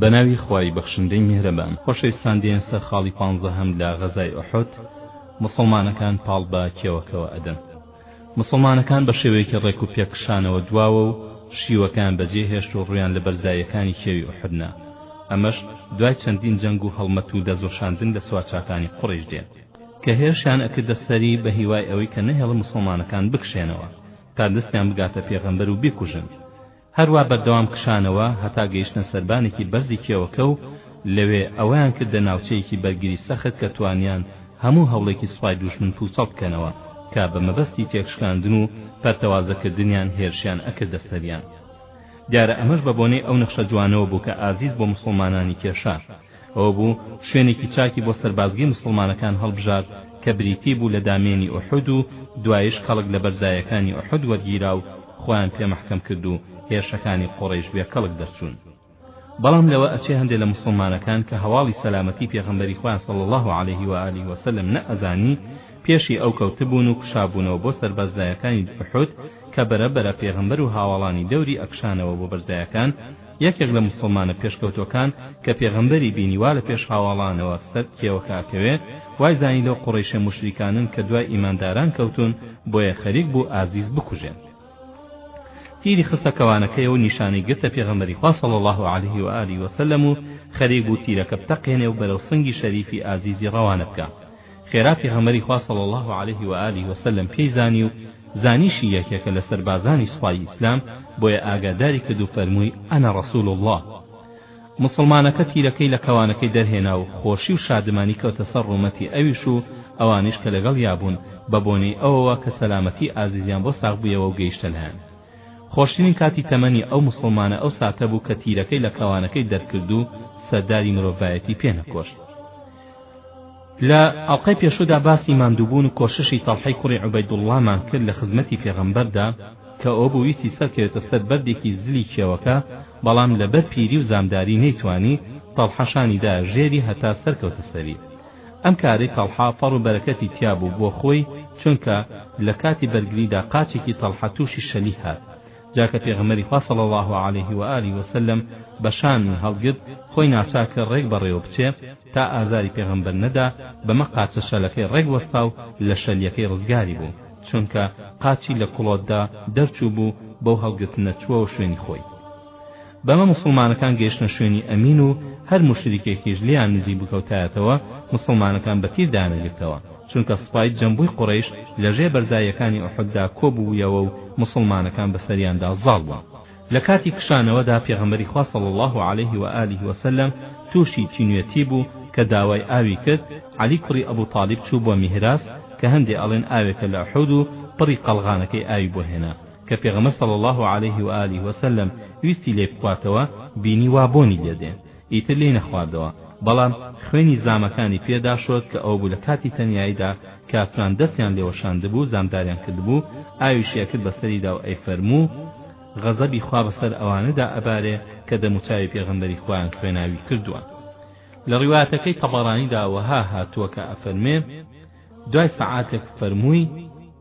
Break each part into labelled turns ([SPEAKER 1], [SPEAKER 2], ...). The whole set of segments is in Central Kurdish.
[SPEAKER 1] بەناوی خوای بەخشندەی میهرەبان خۆشەویستان دێن سەر خاڵی پانزەهەم لە غەزای ئوحود موسڵمانەکان پاڵ بە کێوەکەوە ئەدەن موسڵمانەکان بە شێوەیەکی ڕێک و پێک کشانەوە دواوە و شیوەکەیان بەجێ هێشت و ڕویان لە بەرزاییەکانی کێوی ئوحود نا ئەمەش دوای چەندین جەنگ و هەڵمەت و دەستوەشاندن لە سوارچاکانی قوڕیش دێ کە هێرشیان ئەکردە سەری بە هیوای ئەوەی کە نەهێڵن موسڵمانەکان بکشێنەوە تا دەستیان بگاتە پێغەمبەر و بیکوژن هەروا بەردەوام کشانەوە هەتا گەیشتنە سەربانێکی بەرزی کێوەکە و لەوێ ئەویان کردە ناوچەیەکی بەرگری سەخت کە توانیان هەموو هەوڵێکی سوپای دوژمن پووچەڵ بکەنەوە کە بە مەبەستی تێکشکاندن و پەرتەوازەکردنیان هێرشیان ئەکردە سەریان دیارە ئەمەش بە بۆنەی ئەو نەخشە جوانەوە بوو کە ئازیز بۆ موسڵمانانی کێشا ئەوە بوو شوێنێکی چاکی بۆ سەربازگەی موسڵمانەکان هەڵبژارد کە بریتی بوو لە دامێنی ئوحود و دوایش کەڵک لە بەرزایەکانی ئوحود وەرگیرا و خۆیان پێ مەحکەم کرد و هێرشەکانی قوڕەیش بێ کەڵک دەرچوون بەڵام لەوە ئەچێ هەندێ لە موسڵمانەکان کە هەواڵی سەلامەتی پێغەمبەری خۆیان صلی الله علیه و آله و سلم نەئەزانی پێشی ئەو کەوتبوون و کشابوونەوە بۆ سەربازایەکانی ئوحود کە بەرە بەرە پێغەمبەر و هاواڵانی دەوری ئەکشانەوە بۆ بەرزایەکان یەکێک لە موسڵمانە پێشکەوتووەکان کە پێغەمبەری بینی وا لە پێش هاواڵانەوە سەر کێوەکە ئەکەوێ، وای زانی لەو قوڕەیشە موشریکانەن کە دوای ئیمانداران کەوتوون، بۆیە خەریک بوو ئازیز بکوژێن. تیری خستە کەوانەکەی و نیشانەی گرتە پێغەمبەری خوا صلی اللە علیه و آله و سلم و خەریک بوو تیرەکە بتەقێنێ و بەرەو سنگی شەریفی ئازیزی ڕەوانە بکا. خێرا پێغەمبەری خوا صلی اللە علیه و آله و سلم پێی زانی و زانیشی یەکێکە لە سەربازانی سوپای ئیسلام بۆیە ئاگاداری کرد و فەرمووی انا رسول اللە موسڵمانەکە تیرەکەی لە کەوانەکەی دەرهێنا و خۆشی و شادمانی کەوتە سەر ڕوومەتی ئەویش و ئەوانیش کە لەگەڵیا بوون بە بۆنەی ئەوەوە کە سەلامەتی ئازیزیان بۆ ساغ بوویەوە و گەیشتە لایان خۆشترین کاتی تەمەنی ئەو موسڵمانە ئەو ساتە بوو کە تیرەکەی لە کەوانەکەی دەرکرد و سەرداری مرۆڤایەتی پێ نەکۆشت لە ئەڵقەی پێشوودا باسی ماندووبوون و کۆششی تەڵحەی کوڕی عوبەیدوڵڵامان کرد لە خزمەتی پێغەمبەردا کە ئەوبوو ویستی سەرکەوێتە سەر بەردێکی زلی کێوەکە بەڵام لەبەر پیری و زامداری نەیتوانی تەڵحە شانی دایە ژێری هەتا سەرکەوتە سەری ئەم کارەی تەڵحە فەڕ و بەرەکەتی تیابوو بۆ خۆی چونکە لە کاتی بەرگریدا قاچێکی تەڵحە تووشی شەلی هات جا کە پێغەمبەری خوا صلی اللە علیه و آله و سلم بە شانی هەڵگرت خۆی ناچارکرد ڕێک بەڕێوە بچێ تا ئازاری پێغەمبەر نەدا بەمە قاچە شەلەکەی ڕێک وەستا و لە شەلیەکەی ڕزگاری بوو چونکە قاچی لە کوڵۆتدا دەرچوو بوو بەو هەڵگرتنە چووەوە شوێنی خۆی بەمە موسڵمانەکان گەیشتنە شوێنی ئەمین و هەر موشریکێکیش لێیان نزیک بکەوتایەتەوە موسڵمانەکان بە تیر دایانەگرتەوە چونکە سوپای جەمبوی قوڕەیش لە ژێ بەرزاییەکانی ئوحوددا کۆ بووبویەوە و موسڵمانەکان بە سەریاندا زاڵ بوون لە کاتی کشانەوەدا پێغەمبەری خوا صلی اللە علیه و آله و سلم تووشی تینوێتی بوو کە داوای ئاوی کرد عەلی کوڕی ئەبو تالیب چوو بۆ میهراس کە هەندێ ئەڵێن ئاوێکە لە ئوحود و پڕی قەڵغانەکەی ئاوی بۆ هێنا کە پێغەمبەر صلی اللە علیه و آله و سلم ویستی لێی بخواتەوە بینی وا بۆنی لێ دێ ئیتر لێی نەخواردەوە بەڵام خوێنی زامەکانی پێ داشۆرد کە ئەوەبوو لە کاتی تەنیاییدا کافران دەستیان لێ وەشاندبوو زامداریان کردبوو ئاویشی ئەکرد بەسەریدا و ئەیفەرموو غەزەبی خوا بەسەر ئەوانەدا ئەبارێ کە دەموچاوی پێغەمبەری خوایان خوێناوی کردووە لە ڕیوایەتەکەی تەبەڕانیدا وەها هاتووە کە ئەفەرمێ دوای سەعاتێک فەرمووی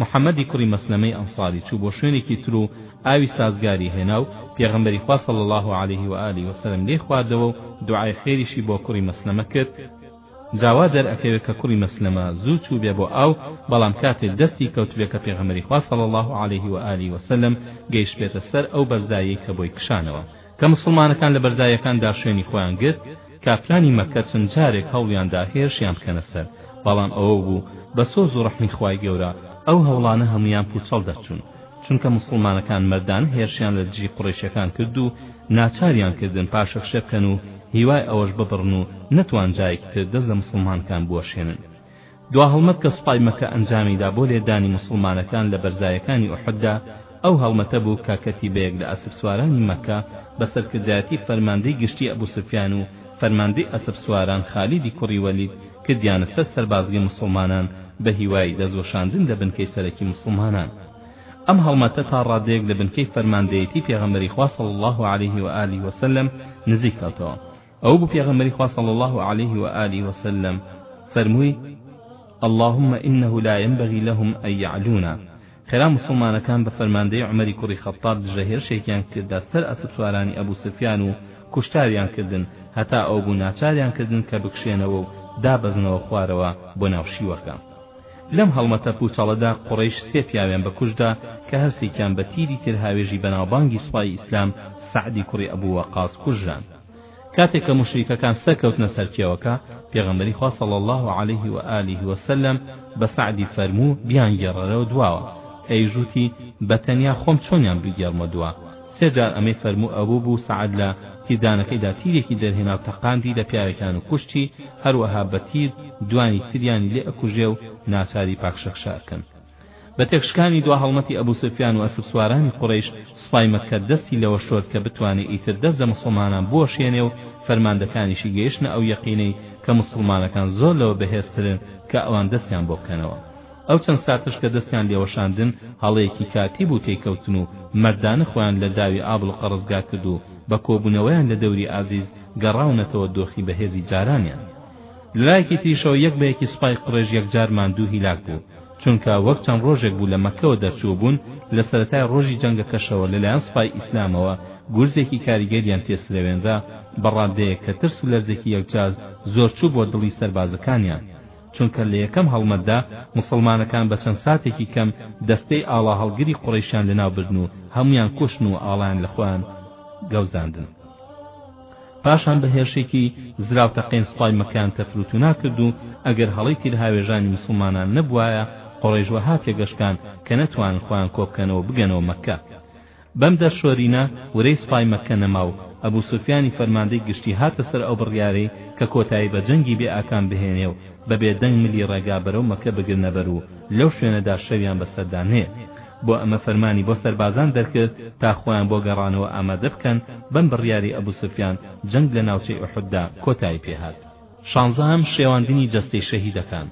[SPEAKER 1] محەمەدی کوڕی مەسلەمەی ئەنساری چوو بۆ شوێنێکی تر و ئاوی سازگاری هێنا و پێغەمبەری خوا صلی اللە علیه و آله وسلم لێی خواردەوە و دوعای خێریشی بۆ کوڕی مەسلەمە کرد جا وا دەرئەکەوێ کە کوڕی مەسلەمە زوو چووبێ بۆ ئاو بەڵام کاتێ دەستی کەوتبێ کە پێغەمبەری خوا صلی اللە علیه و آله وسلم گەیشتبێتە سەر ئەو بەرزایەی کە بۆی کشانەوە کە موسڵمانەکان لە بەرزاییەکاندا شوێنی خۆیان گرت، کافرانی مەککە چەند جارێک هەوڵیاندا هێرشیان بکەنە سەر، بەڵام ئەوە بوو بە سۆز و ڕەحمی خوای گەورە ئەو هەوڵانە هەموویان پووچەڵ دەرچوون، چونکە موسڵمانەکان مەردانە هێرشیان لە دژی قوڕەیشەکان کرد و ناچاریان کردن پاشەکشە بکەن و هیوای ئەوەش ببڕن و نەتوان جایەکی تر دەست لە موسڵمانەکان بوەشێنن دواهەڵمەت کە سوپای مەککە ئەنجامیدا بۆ لێدانی موسڵمانەکان لە بەرزایەکانی ئوحوددا، ئەو هەڵمەتە بوو کە کەتیبەیەک لە ئەسپسوارانی مەککە بە سەرکردایەتی فەرماندەی گشتی ئەبو سوفیان و فەرماندەی ئەسپسواران خالیدی کوڕی وەلید کردیانە سەر سەربازگەی موسڵمانان بە هیوای دەستوەشاندن لە بنکەی سەرەکی موسڵمانان. ئەم هەڵمەتە تا ڕادەیەک لە بنکەی فەرماندەیەتی پێغەمبەری خوا صلی اللە علیه و آله و سلم نزیک کەوتەوە. ئەو بوو پێغەمبەری خوا صلی اللە علیه و آله و سلم فەرمووی، اللهم انه لا ينبغی لهم ان یعلونا، خێرا موسڵمانەکان بە فەرماندەیی عومەری کوڕی خەتتاب دژە هێرشێکیان کردە سەر ئەسپسوارانی ئەبو سفیان و کوشتاویان کردن هەتا ئەو بوو ناچاریان کردن کە بکشێنەوە و دابەزنەوە خوارەوە بۆ ناو شیوەکە. لەم هەڵمەتە پووچەڵەدا قوڕەیش سێ پیاویان بە کوشت دا کە هەرسێکیان بە تیری تێرهاوێژی بەناوبانگی سوپای ئیسلام سەعدی کوڕی ئەبو وەقاس کوژران. کاتێک کە موشریکەکان سەرکەوتنە سەر کێوەکە پێغەمبەری خوا صلی الله علیه و آله و سلم بە سەعدی فەرموو بیانگێڕەرەوە دواوە ئەویش وتی بە تەنیا خۆم چۆنیان بگێڕمە دوا سێ جار ئەمەی فەرموو ئەوە بوو سەعد لە تیردانەکەیدا تیرێکی دەرهێنا و تەقاندی لە پیاوێکان و کوشتی هەروەها بە تیر دوانی تریانی لێ ئەکوژێ و ناچاری پاکشەکشە ئەکەن بە تێکشکانی دوا هەڵمەتی ئەبو سوفیان و ئەسپسوارانی قوڕەیش سوپای مەککە دەستی لەوە شۆرد کە بتوانێ ئیتر دەست لە موسڵمانان بوەشێنێ و فەرماندەکانیشی گەیشتنە ئەو یەقینەی کە موسڵمانەکان زۆر لەوە بەهێزترن کە ئەوان دەستیان بۆ بکەنەوە ئەو چەند ساتەش کە دەستیان لێوەشاندن هەڵەیەکی کاتی بوو تێیکەوتن و مەردانە خۆیان لە داوی ئابڵوقە ڕزگارکرد و بە کۆبوونەوەیان لە دەوری ئازیز گەڕاونەتەوە دۆخی بەهێزی جارانیان لەلایەکی تریشەوە یەک بە یەکی سوپای قوڕێش یەکجار ماندوو هیلاک بوو چونکە وەک چەند ڕۆژێک بوو لە مەککەوە دەرچووبوون لە سەرەتای ڕۆژی جەنگەکەشەوە لەلایەن سوپای ئیسلامەوە گورزێکی کاریگەریان تێسرەوێنرا بە ڕادەیەک کە ترس و لەرزێکی یەکجار زۆر چوو بۆ دڵی سەربازەکانیان چونکە لە یەکەم هەڵمەتدا موسڵمانەکان بە چەند ساتێکی کەم دەستەی ئاڵاهەڵگری قوڕەیشیان لەناوبردن و هەمویان کوشتن و ئاڵایان لە خۆیان گەوزاندن پاشان بە هێرشێکی زراو تەقەی سوپای مەکەیان تەفروتونا کرد و ئەگەر هەڵەی تیرهاوێژانی موسڵمانان نەبووایە قوڕەیش وەها تێگەشکان کە نەتوانن خۆیان کۆبکەنەوە بگەنەوە مەککە بەم دەرشۆرینە ورەی سوپای مەککە نەما و ئەبو سوفیانی فەرماندەی گشتی هاتە سەر ئەو بڕیارەی کە کۆتایی بە جەنگی بێ ئاکام بهێنێ و بەبێ دەنگ ملی ڕێگا بەرەو مەککە بگرنەبەر و لەو شوێنەدا شەویان بەسەردا نێ بۆ ئەمە فەرمانی بۆ سەربازان دەرکرد تا خۆیان بۆ گەڕانەوە ئامادە بکەن، بەم بڕیارەی ئەبو سوفیان جەنگ لە ناوچەی ئوحوددا کۆتایی پێهات. شانزەهەم، شێواندنی جەستەی شەهیدەکان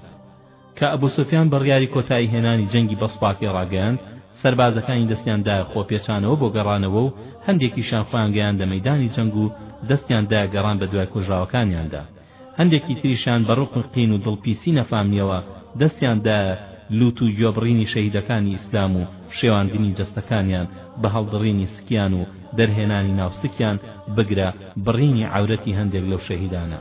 [SPEAKER 1] کە ئەبو سوفیان بڕیاری کۆتایی هێنانی جەنگی بە سوپاکەی ڕاگەیاند، سەربازەکانی دەستیان دایە خۆ پێچانەوە بۆ گەڕانەوە و هەندێکیشیان خۆیان گەیاندە مەیدانی جەنگ و دەستیان دایە گەڕان بەدوای کوژراوەکانیاندا، هەندێکی تریشیان بە ڕق و قین و دڵپیسی نەفامییەوە دەستیان دایە لووت و گوێبڕینی شەهیدەکانی ئیسلام و شێواندنی جەستەکانیان بە هەڵدڕینی سکیان و دەرهێنانی ناو سکیان بگرە بڕینی عەورەتی هەندێک لەو شەهیدانە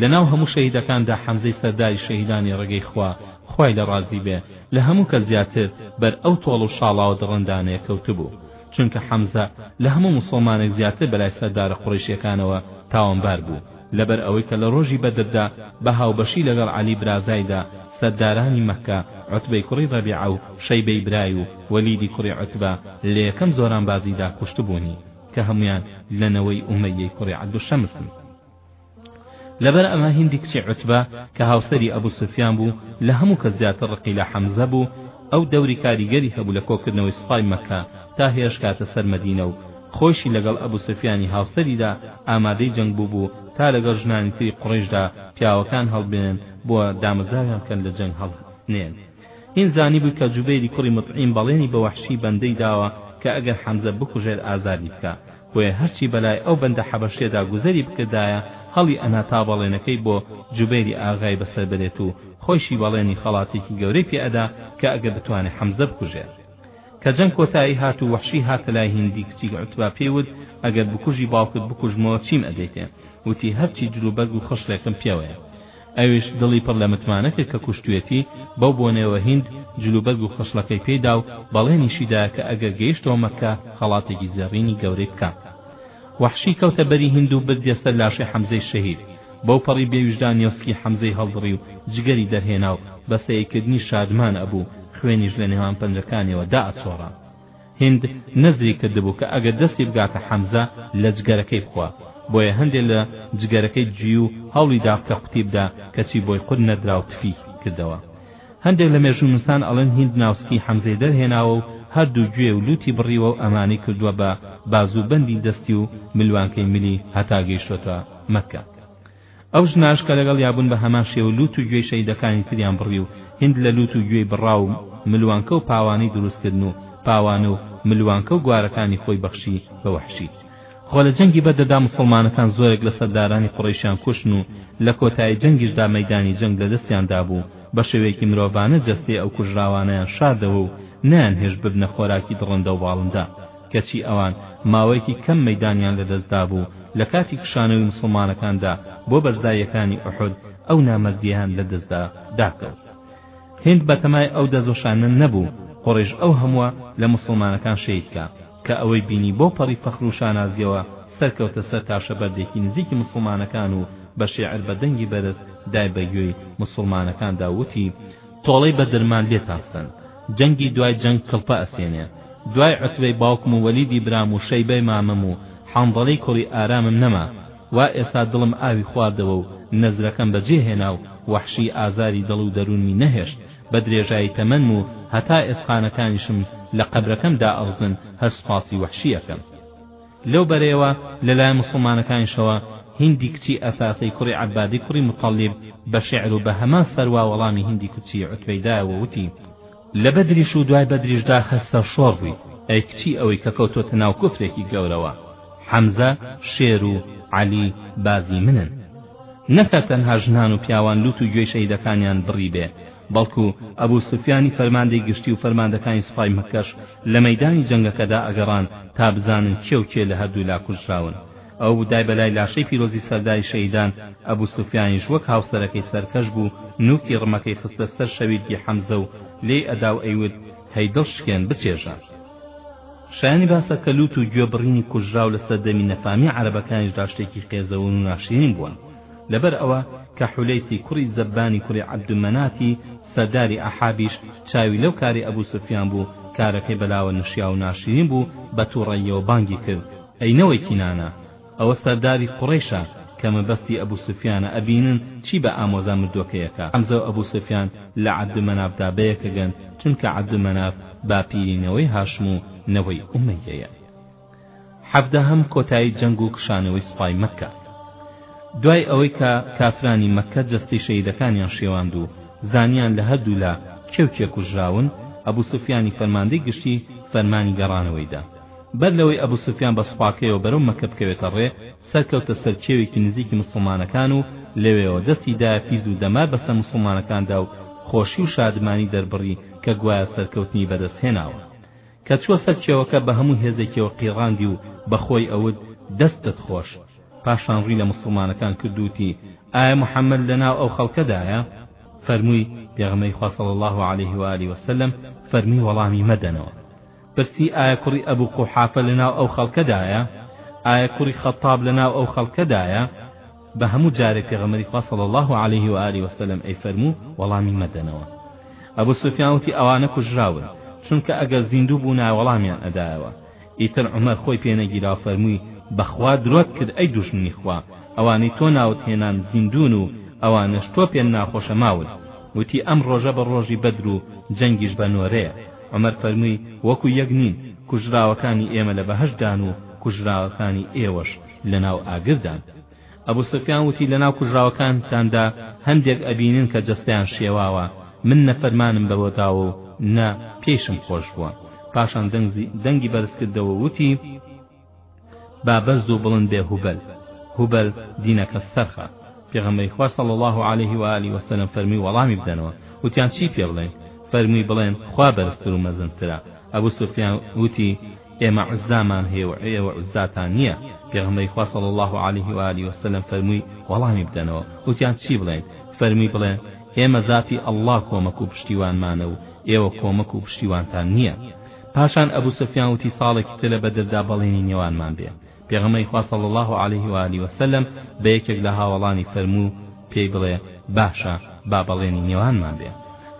[SPEAKER 1] لە ناو هەموو شەهیدەکاندا حەمزەی سەرداری شەهیدانی ڕێگەی خوا خوای لێ ڕازی بێ لە هەموو کەس زیاتر بەر ئەو تۆڵ و شاڵاوە دڕندانەیە کەوتبوو چونکە حەمزە لە هەموو موسڵمانێک زیاتر بەلای سەردارە قوڕەیشییەکانەوە تاوانبار بوو لەبەر ئەوەی کە لە ڕۆژی بەدردا بە هاوبەشی لەگەڵ عەلی برازایدا سەردارانی مەککە، عوتبەی کوڕی ڕەبیعە و شەیبەی برای و وەلیدی کوڕی عوتبە لە یەکەم زۆرانبازیدا کوشتبوونی، کە هەموویان لە نەوەی ئومەییەی کوڕی عەبدولشەمسن. لەبەر ئەمە هیندی کچی عوتبە کە هاوسەری ئەبوسوفیان بوو، لە هەموو کەس زیاتر ڕقی لە حەمزە بوو، ئەو دەوری کاریگەری هەبوو لە کۆکردنەوەی سوپای مەککە تا هێرشکاتە سەر مەدینە و خۆیشی لەگەڵ ئەبو سفیانی هاوسەریدا ئامادەی جەنگ بووبوو تا لەگەڵ ژنانی تری قوڕەیشدا پیاوەکان هەڵبنێن بۆ دامەزراویان بکەن لە جەنگ هەڵنێن هین زانیبووی کە جوبەیری کوڕی موتعیم بەڵێنی بە وەحشی بەندەی داوە کە ئەگەر حەمزە بکوژێت ئازادی بکا بۆیە هەرچی بەلای ئەو بەندە حەبەشیەدا گوزەری بکردایە هەڵی ئەنا تا بەڵێنەکەی بۆ جوبێری ئاغای بەسەر بەرێت و خۆیشی بەڵێنی خەڵاتێکی گەورەی پێ ئەدا کە ئەگە بتوانێ حەمزە بکوژێ کە جەنگ کۆتایی هات و وەحشی هاتە لای هیندی کچی عوتبە پێی وت ئەگەر بکوژی باوکت بکوژمەوە چیم ئەدەیتێ وتی هەرچی جلوبەرگ و خشڵێکم پێوەیە ئەویش دڵی پڕ لە متمانە کرد کە کوشتویەتی، بەو بۆنەیەوە هیند جل و بەرگ و خەشڵەکەی پێی دا و بەڵێنیشی دا کە ئەگەر گەیشتەوە مەککە خەڵاتێکی زێڕینی گەورەی بکا. وەحشی کەوتە بەری هیند و بردیە سەر لاشەی حەمزەی شەهید، بەو پەڕی بێ ویژدانیەو سکی حەمزەی هەڵدڕی و جگەری دەرهێنا و بە سەیرکردنی شادمان ئەبوو، خوێنیش لە نێوان پەنجەکانیەوە دائەچۆڕا. هیند نەزری کردبوو کە ئەگەر دەستی بگاتە حەمزە لە جگەرەکەی بخوا بۆیە هەندێ لە جگەرەکەی جوی و هەوڵی دا بکە قوتی بدا کەچی بۆی قوت نەدرا و تفی کردەوە هەندێک لە مێژوو نوسان ئەڵێن هیند ناوسکی حەمزەی دەرهێناوە و هەردوو گوێ و لوتی بڕیوە و ئەمانەی کردوە بە بازو بەندی دەستی و ملوانکەی ملی هەتا گەیشتۆتە مەککە ئەو ژناش کە لەگەڵیا بوون بە هەمان شێوە لووت و گوێی شەهیدەکانی تریان بڕی و هیند لە لووت و گوێی بڕاو و ملوانکە و پاوانەی دروست کردن و پاوانە و ملوانکە و گوارەکانی خۆی بەخشی بە وەحشی. خۆ لە جەنگی بەدردا موسڵمانەکان زۆرێک لە سەردارانی قوڕەیشیان کوشتن و لە کۆتایی جەنگیشدا مەیدانی جەنگ لە دەستیان دابوو و بە شێوەیەکی مرۆڤانە جەستەی ئەو کوژراوانەیان شاردەوە و نەیانهێشت ببنە خۆراکی دڕندە و باڵندە کەچی ئەوان ماوەیەکی کەم مەیدانیان لەدەست دابوو لە کاتی کشانەوەی موسڵمانەکاندا بۆ بەرزاییەکانی ئوحود ئەو نامەردیەیان لەدەستدا داکەوت هیند بەتەمای ئەو دەستوەشانە نەبوو قوڕەیش ئەو هەمووە لە موسڵمانەکان شەهید کا کە ئەوەی بینی بەو پەڕی فەخر و شانازیەوە سەرکەوتە سەر تاشە بەردێکی نزیکی موسڵمانەکان و بە شێعر بە دەنگی بەرز دای بە گوێی موسڵمانەکاندا و وتی تۆڵەی بە درمان لێتان سەند. جەنگی دوای جەنگ کڵپە ئەسێنێ. دوای عوتبەی باوکم و وەلیدی برام و شەیبەی مامم و حەنزەلەی کوڕی ئارامم نەما. وا ئێستا دڵم ئاوی خواردەوە و نەزرەکەم بە جێ هێنا و وەحشی ئازاری دڵ و دەروونمی نەهێشت. بە درێژایی تەمەنم و هەتا ئێسقانەکانیشم لە قەبرەکەم دائەڕزن هەر سوپاسی وەحشی ئەکەم. لەو بەرەیەوە لە لایەن موسڵمانەکانیشەوە هیندی کچی ئەثاثەی کوڕی عەبادی کوڕی موتەڵیب بە شێعر و بە هەمان سەروا وەڵامی هیندی کچی عوتبەی دایە و وتی، لە بەدریش و دوای بەدریشدا هەر سەرشۆڕ بوویت، ئەی کچی ئەوەی کە کەوتۆتە ناو کوفرێکی گەورەوە. حەمزە، شێر و عەلی بازی منن. نەک هەر تەنها ژنان و پیاوان لووت و گوێی شەهیدەکانیان بڕیبێ، بەڵکو ئەبو سوفیانی فەرماندەی گشتی و فەرماندەکانی سوپای مەککەش لە مەیدانی جەنگەکەدا ئەگەڕان تا بزانن کێ و کێ لە هەردوو لا کوژراون ئەو بوو دای بەلای لاشەی پیرۆزی سەرداری شەهیدان ئەبو سوفیانیش وەک هاوسەرەکەی سەرکەش بوو نوکی ڕمەکەی خستە سەر شەویلکی حەمزە و لێی ئەدا و ئەیوت هەی دڵ شکێن بچێژە شایانی باسە کە لووت و گوێ بڕینی کوژراو لە سەردەمی نەفامی عەرەبەکانیشدا شتێکی قێزەون و ناشرین بووە لەبەر ئەوە کە حولەیسی کوڕی زەبانی کوڕی عەبدومەناتی سەرداری ئەحابیش چاوی لەو کارەی ئەبو سوفیان بوو، کارەکەی بە لاوە نەشیاو و ناشرین بوو، بە تووڕەییەوە بانگی کرد، ئەی نەوەی کینانە! ئەوە سەرداری قوڕەیشە کە مەبەستی ئەبو سوفیانە، ئەبینن چی بە ئامۆزا مردووەکەی ئەکا! حەمزە و ئەبو سوفیان لە عەبدومەنافدا بەیەکەگەن، چونکە عەبدومەناف باپیری نەوەی هاشم و نەوەی ئومەییەیە. حەڤدەهەم کۆتایی جەنگ و کشانەوەی سوپای مەککە دوای ئەوەی کە کافرانی مەککە جەستەی شەهیدەکانیان شێواند و زانیان لە هەردوو لا کێ و کێ کوژراون ئەبوو سوفیانی فەرماندەی گشتی فەرمانی گەڕانەوەی دا بەر لەوەی ئەبوو سوفیان بە سوپاکەیەوە بەرەو مەککە بکەوێتە ڕێ سەرکەوتە سەر کێوێکی نزیکی موسڵمانەکان و لەوێوە دەستی دایە پیز و دەمار بەسەر موسڵمانەکاندا و خۆشی و شادمانی دەربڕی کە گوایە سەرکەوتنی بەدەست هێناوە کە چووە سەر کێوەکە بە هەموو هێزێکیەوە قیڕاندی و بە خۆی ئەوت، دەستت خۆش. پاشان ڕووی لە موسڵمانەکان کرد و وتی، ئایا محەممەد لە ناو ئەو خەڵکەدایە؟ فەرمووی، پێغەمبەری خوا صلی اللە علیه و آله و سلم فەرمووی وەڵامی مەدەنەوە. پرسی، ئایا کوڕی ئەبو قوحافە لە ناو ئەو خەڵکەدایە؟ ئایا کوڕی خەتتاب لە ناو ئەو خەڵکەدایە؟ بە هەموو جارێ پێغەمبەری خوا صلی اللە علیه و آله و سلم ئەیفەرموو وەڵامی مەدەنەوە ئەبو سوفیان وتی ئەوانە کوژراون چونکە ئەگەر زیندوو بوونایە وەڵامیان ئەدایەوە ئیتر عومەر خۆی پێ نەگیرا و فەرمووی بەخوا درۆت کرد ئەی دوژمنی خوا ئەوانەی تۆ ناوت هێنان زیندوون و ئەوانەش تۆ پێ ناخۆشە ماون وتی ئەم ڕۆژە بە ڕۆژی بەدر و جەنگیش بە نۆرەیە عومەر فەرمووی وەکو یەک نین کوژراوەکانی ئێمە لە بەهەشتدان و کوژراوەکانی ئێوەش لەناو ئاگردان ئەبو سفیان وتی لەناو کوژراوەکانتاندا هەندێک ئەبینن کە جەستەیان شێواوە من نە فەرمانم بەوە داوە و نە پێیشم خۆش بووە پاشان دەنگی بەرز کردەوە وتی با بەرز و بڵند بێ هوبەل هوبەل دینەکە سەرخە پێغەمبەری خوا صلی الله علیه و آله و سلم فەرمی وەڵامی بدەنەوە وتیان چی پێ بڵێن فەرمی بڵێن خوا بەرزتر و مەزنترە ئەبو سفیان وتی ئێمە عوزامان هەیە و ئێوە عوزاتان نییە، پێغەمبەری خوا صلی اللە علیه و آله وسلم فەرمووی، وەڵامی بدەنەوە، وتیان، چی بڵێین؟ فەرمووی، بڵێن، ئێمە زاتی اللە کۆمەک و پشتیوانمانە و ئێوە کۆمەک و پشتیوانتان نییە. پاشان ئەبو سفیان وتی، ساڵێکی تر لە بەدردا بەڵێنی نێوانمان بێ. پێغەمبەری خوا صلی اللە علیه و آله وسلم بە یەکێک لە هاوەڵانی فەرموو، پێی بڵێ، باشە، با بەڵێنی نێوانمان بێ.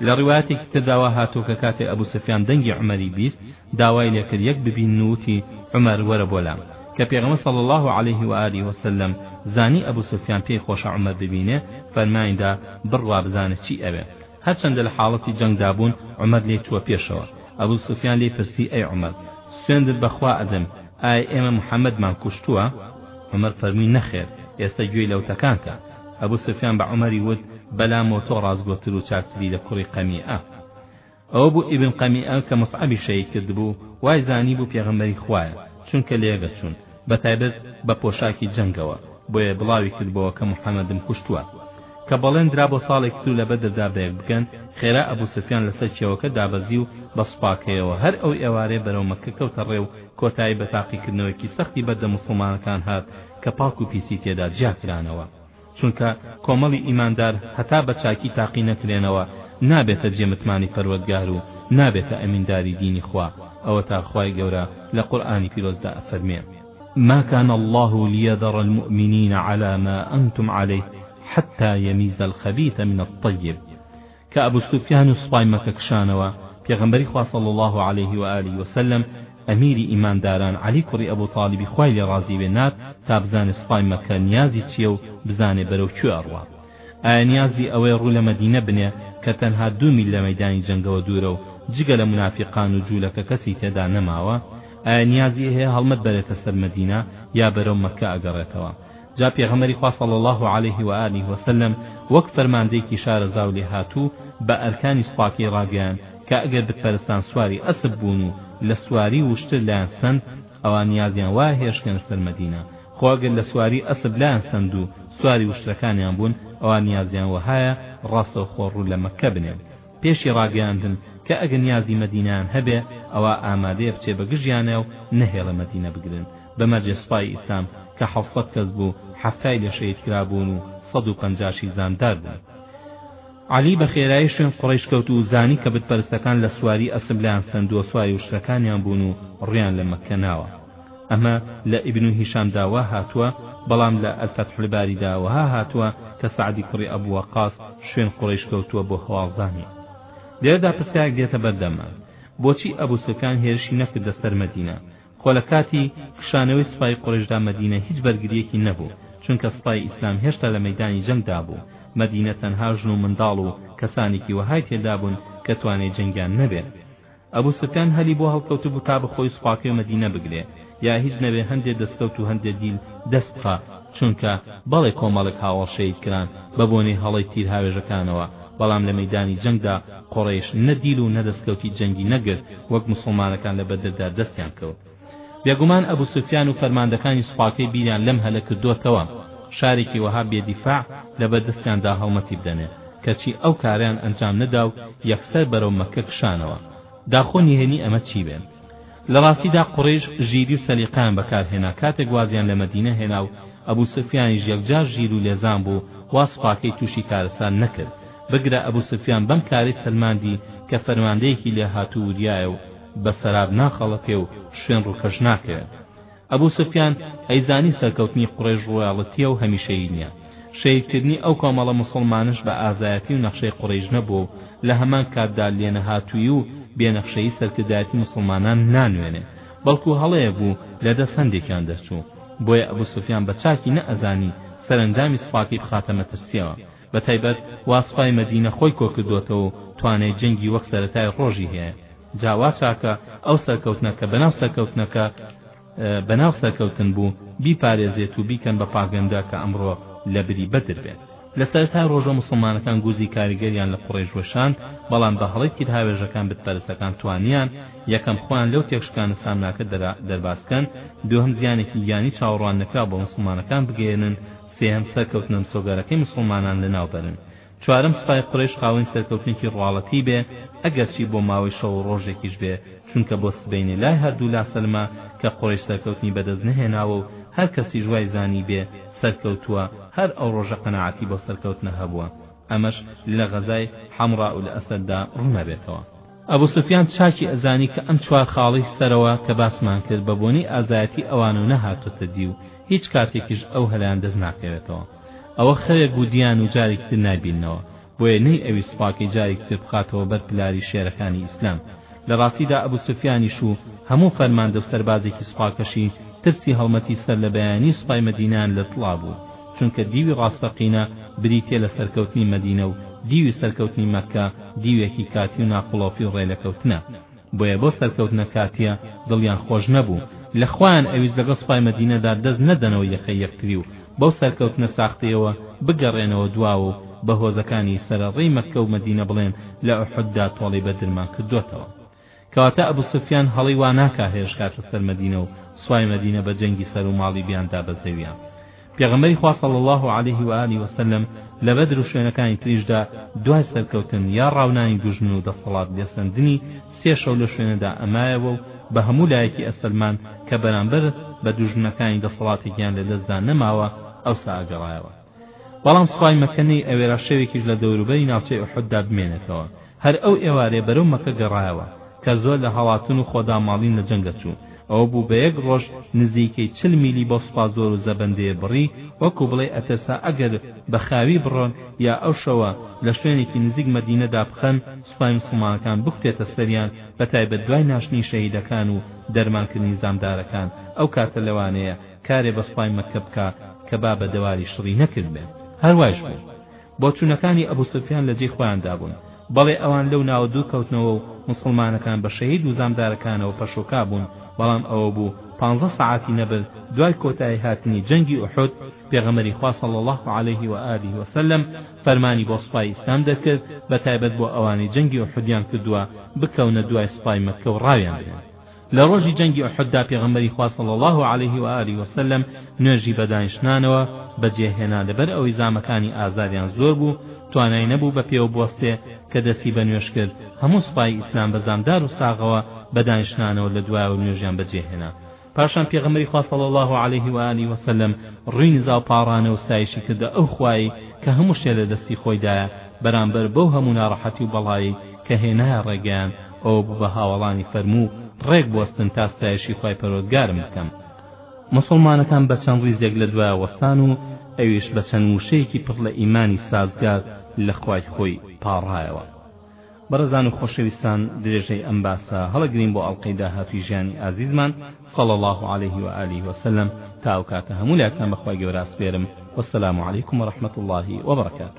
[SPEAKER 1] لە ڕوایەتێکی تردا وا هاتووە کە کاتێک ئەبو سفیان دەنگی عومەری بیست، داوای لێ کرد یەک ببینن و وتی، عومەر وەرە بۆ لام. کە پێغەمبەر صلی اللە علیه و آله و سلم زانی ئەبو سفیان پێی خۆشە عومەر ببینێ، فەرمانی دا، بڕوا بزانە چی ئەوێ. هەرچەندە لە حاڵەتی جەنگ دا بوون، عومەر لێی چووە پێشەوە. ئەبو سفیان لێی پرسی، ئەی عومەر! سوێندت بە خوا ئەدەم، ئایا ئێمە محمدمان کوشتووە؟ عومەر فەرمووی، نەخێر، ئێستە گوێی لەوتەکانتە. ئەبو سفیان بە عومەری وت، بەلام و تۆ ڕاستگۆتر و چاکتری لە کوڕی قەمیئە. ئەوە بوو ئیبن قەمیئە کە موسعەبی شەهید کردبوو وای زانیبوو پێغەمبەری خوایە چونکە لەیەکدەچوون بەتایبەت بە پۆشاکی جەنگەوە بۆیە بڵاوی کردبۆوە کە محەمەدم کوشتووە کە بەڵێن درا بۆ ساڵێکی تر لە بەدردا بەیەک بگەن خێرا ئەبوو سوفیان لەسەر کێوەکە دابەزی و بە سوپاکەیەوە هەر ئەو ئێوارەیە بەرەو مەککە کەوتە ڕێ و کۆتایی بە تاقیکردنەوەیەکی سەختی بەردە موسڵمانەکان هات کە پاک و پیسی تێدا جیاکرانەوە چونکە کۆمەڵی ئیماندار هەتا بە چاکی تاقی نەکرێنەوە نابێتە جێ متمانەی پەروەردگار و نابێتە ئەمینداری دینی خوا، ئەوەتا خوای گەورە لە قورئانی پیرۆزدا ئەفەرمێ. ما کان اللە لیذر المومنین علی ما انتم علیه حتی یمیز الخبیث من الطیب. کە ئەبو سوفیان و سوپای مەکە کشانەوە، پێغەمبەری خوا صلی اللە علیه و آله و سلم ئەمیری ئیمانداران عەلی کوڕی ئەبو تالیبی خوای لێ ڕازی بێ نارد تا بزانێ سوپای مەکە نیازی چیە و بزانێ بەرەو کوێ ئەڕوا ئایا نیازی ئەوەیە ڕوو لە مەدینە بنێ کە تەنها دوو میل لە مەیدانی جەنگەوە دوورە و جگە لە مونافیقان و جولەکە کەسی تێدا نەماوە ئایا نیازی هەیە هەڵمەت بەرێتە سەر مەدینە یا بەرەو مەکە ئەگەڕێتەوە جا پێغەمبەری خوا صلی اللە علیه و آله و سلم وەک فەرماندەیەکی شارەزا و لێهاتوو بە ئەرکانی سوپاکەی ڕاگەیاند کە ئەگەر بتپەرستان سواری ئەسپ بوون و لە سواری و شتر لایان سەند ئەوا نیازیان وایە هێرشکەنە سەر مەدینە خۆ ئەگەر لە سواری ئەسپ لایان سەند و سواری وشترەکانیان بوون ئەوا نیازیان وەهایە ڕاستەوخۆ ڕوو لە مەککە بنێن پێشی ڕاگەیاندن کە ئەگەر نیازی مەدینەیان هەبێ ئەوا ئامادەیە بچێ بە گژیانە و نەهێڵێ مەدینە بگرن بە مەرجێ سوپای ئیسلام کە حەوت سەد کەس بوو حەفتای لێ شەهید کرابوون و سەد و پەنجاشی زامدار بوون عەلی بە خێرایی شوێن قوڕەیش کەوت و زانی کە بت پەرستەکان لە سواری ئەسپ لایان سەندووە سواری وشترەکانیان بوون و ڕویان لە مەککە ناوە ئەمە لە ئیبن هیشام دا وا هاتووە بەڵام لە الفتح الباری دا وەها هاتووە کە سعدی کوڕی ئەبو وەقاس شوێن قوڕەیش کەوتووە بۆ هەواڵزانی لێرەدا پرسیارێک دێتە بەردەممان بۆچی ئەبو سفیان هێرشی نەکردە سەر مەدینە خۆ لە کاتی کشانەوەی سوپای قورەیشدا مەدینە هیچ بەرگرییەکی نەبوو، چونکە سوپای ئیسلام هێشتا لە مەیدانی جەنگدا بوو، مەدینە تەنها ژن و منداڵ و کەسانێکی وەهای تێدابوون کە توانای جەنگیان نەبێ. ئەبو سفیان هەلی بۆ هەڵکەوتبوو تا بەخۆی سوپاکەی مەدینە بگرێ، یا هیچ نەبێ هەندێ دەسکەوت و هەندێ دیل دەست بخا، چونکە بەڵێ کۆمەڵێک هاوەڵ شەهید کران بە بۆنەی هەڵەی تیرهاوێژەکانەوە، بەڵام لە مەیدانی جەنگدا، قوڕەیش نە دیل و نە دەسکەوتی جەنگی نەگرت وەک موسڵمانەکان لە بەدردا دەستیان کەوت بێگومان ئەبو سوفیان و فەرماندەکانی سوپاکەی بیریان لەم هەلە کردۆتەوە شارێکی وەها بێ دیفاع لە بەردەستیاندا هەڵمەتی بدەنێ کەچی ئەو کارەیان ئەنجام نەدا و یەکسەر بەرەو مەککە کشانەوە داخۆ نهێنی ئەمە چی بێ لە ڕاستیدا قوڕیش ژیری و سەلیقەیان بەکارهێنا کاتێک وازیان لە مەدینە هێنا و ئەبو سفیانیش یەکجار ژیر و لێزان بوو وا سوپاکەی تووشی کارەسات نەکرد بگرە ئەبو سوفیان بەم کارەی سەلماندی کە فەرماندەیەکی لێهاتوو وریایە و بە سەراب ناخەڵەتێ و شوێن ڕووکەش ناکەوێ. ئەبو سوفیان ئەیزانی سەرکەوتنی قوڕەیش ڕوێاڵەتییە و هەمیشەیی نییە. شەهیدکردنی ئەو کۆمەڵە موسڵمانەش بە ئازایەتی و نەخشەی قوڕەیش نەبووە و لە هەمان کاتدا لێنەهاتوویی و بێنەخشەیی سەرکردایەتی موسڵمانان نانوێنێ، بەڵکوو هەڵەیەک بوو لە دەست هەندێکیان دەرچوو. بۆیە ئەبو سوفیان بە چاکی نەئەزانی سەرەنجامی سوپاکەی بخاتە مەترسییەوە. بەتایبەت وا سوپای مەدینە خۆی کۆکردۆتەوە و توانای جەنگی وەک سەرەتای ڕۆژی هەیە جا وا چاکە ئەو سەرکەوتنە کە بەناو سەرکەوتنەکە بەناو سەرکەوتن بوو بیپارێزێت و بیکەن بە پاگەندە کە ئەمڕۆ لە بری بەدر بێت لە سەرەتای ڕۆژە موسڵمانەکان گورزی کاریگەریان لە قوڕەیش وەشاند بەڵام بە هەڵەی تیرهاوێژەکان بتپەرستەکان توانیان یەکەم خۆیان لەو تێکشکانە سامناکە دەربازکەن دووهەم زیانێکی گیانی چاوەڕوان نەکراو بە موسڵمانەکان بگەیەنن سێهەم سەرکەوتنە مسۆگەرەکەی موسڵمانان لەناو بەرن چوارەم سوپای قورەیش خاوەنی سەرکەوتنێکی ڕواڵەتی بێ ئەگەرچی بۆ ماوەی شەو و ڕۆژێکیش بێ چونکە بۆ سبەینێ لای هەردوو لا سەلمە کە قورەیش سەرکەوتنی بەدەست نەهێناوە و هەر کەسیش وای زانیبێ سەرکەوتووە هەر ئەو ڕۆژە قەناعەتی بۆ سەرکەوتنە هەبووە ئەمەش لە غەزای حەمڕائولئەسەددا ڕوون ئەبێتەوە. ئەبو سوفیان چاکی ئەزانی کە ئەم چوار خاڵەی سەرەوە کە باسمان کرد بە بۆنەی ئازایەتی ئەوانەو نەهاتۆتە دی و هیچ کاتێکیش ئەو هەلەیان دەست ناکەوێتەوە ئەوە خەوێک بوو دیان و جارێکی تر نایبیننەوە بۆیە نەیئەویست سوپاکەی جارێکی تر بخاتەوە بەر پلاری شێرەکانی ئیسلام لە ڕاستیدا ئەبو سوفیانیش و هەموو فەرماندەو سەربازێکی سوپاکەشی ترسی هەڵمەتی سەر لە بەیانی سوپای مەدینەیان لەدڵا بوو چونکە دیوی ڕاستەقینە بریتیە لە سەرکەوتنی مەدینە و دیوی سەرکەوتنی مەککە دیوێکی کاتی و ناقڵۆفی و ڕێلەکەوتنە بۆیە بەو سەرکەوتنە کاتیە دڵیان خۆش نەبوو لە خوایان ئەویست لەگەڵ سوپای مەدینەدا دەست نەدەنەوە یەخەی یەکتری و بەو سەرکەوتنە ساختەیەوە بگەڕێنەوە دواوە و بە هۆزەکانی سەرە ڕێی مەککە و مەدینە بڵێن لە ئوحوددا تۆڵەی بەدرمان کردۆتەوە کەواتە ئەبو سوفیان هەڵەی وا ناکا هێرش کاتە سەر مەدینە و سوای مەدینە بە جەنگی سەر و ماڵی بیاندا بە زەویا پێغەمبەری خوا صلی اللە علیه و آله و سلم لە بەدر و شوێنەکانی تریشدا دوای سەرکەوتن یا ڕاونانی دوژمن و دەسەڵات لێسەندنی سێ شەو لە شوێنەدا ئەمایەوە و بە هەموو لایەکی ئەسەلمان کە بەرامبەر بە دوژمنەکانی دەسەڵاتێکیان لە دەستدا نەماوە ئەوسا ئەگەڕایەوە بەڵام سوپای مەکە نەیئەوێرا شەوێکیش لە دەوروبەری ناوچەی ئوحوددا بمێنێتەوە هەر ئەو ئێوارەیە بەرەو مەکە گەڕایەوە کە زۆر لە هەڵاتن و خۆداماڵین لە جەنگە چوو ئەوە بوو بە یەک ڕۆژ نزیکەی چل میلی بەو سوپا زۆر و زەبەندەیە بڕی وەکو بڵێ ئەترسا ئەگەر بە خاوی بڕۆن یا ئەو شەوە لە شوێنێکی نزیک مەدینەدا بخەن سوپای موسڵمانەکان بکوتێتە سەریان بە تایبەت دوای ناشتنی شەهیدەکان و دەرمانکردنی زامدارەکان ئەو کاتە لەوانەیە کارێ بە سوپای مەککە بکا کە با بە دەواری شڕی نەکردبێ. هەر وایش بوو. بۆچوونەکانی ئەبوو سوفیان لە جێی خۆیاندا بوون. بەڵێ ئەوان لەو ناوە دوور کەوتنەوە و موسڵمانەکان بە شەهید و زامدارەکانەوە پەشۆکا بوون، بەڵام ئەوە بوو پانزە سەعاتی نەبرد دوای کۆتایی هاتنی جەنگی ئوحود پێغەمبەری خوا صلی اللە علیه و آله و سلم فەرمانی بۆ سوپای ئیسلام دەرکرد بە تایبەت بۆ ئەوانەی جەنگی ئوحودیان کردووە بکەونە دوای سوپای مەککە و ڕاویان بنێن. لە ڕۆژی جەنگی ئوحوددا پێغەمبەری خوا صلی اللە علیه و آله و سلم نوێژی بە دانیشتنانەوە بەجێهێنا لەبەر ئەوەی زامەکانی ئازاریان زۆر بوو توانای نەبوو بە پێوە بوەستێ کە دەستی بە نوێژ کرد هەموو سوپای ئیسلام بە زامدار و ساغەوە بە دانیشتنانەوە لە دوایەوە نوێژیان بەجێهێنا پاشان پێغەمبەری خوا صلی الله علیه و آله و سلم ڕووی نزا و پاڕانە و ستایشی کردە ئەو خوایی کە هەموو شتێ لە دەستی خۆیدایە بەرامبەر بەو هەموو ناڕەحەتی و بەڵایەی کە هێنایە ڕێگەیان ئەوە بوو بە هاوەڵانی فەرموو ڕێک بوەستن تا ستایشی خوای پەروەردگارم بکەم موسڵمانەکان بە چەند ڕیزێک لە دوایە وەستان و ئەویش بە چەند ووشەیەکی پڕ لە ئیمانی سازگار لە خوای خۆی پاڕایەوە بەڕێزان و خۆشەویستان درێژەی ئەم باسە هەڵەگرین بۆ ئەڵقەی داهاتووی ژیانی ئازیزمان صلی الله علیه و آله وسلم تا ئەو کاتە هەموو لایەکتان بەخوای گەورە ئەسپێرم والسلام علیکم ورحمة الله وبرکاته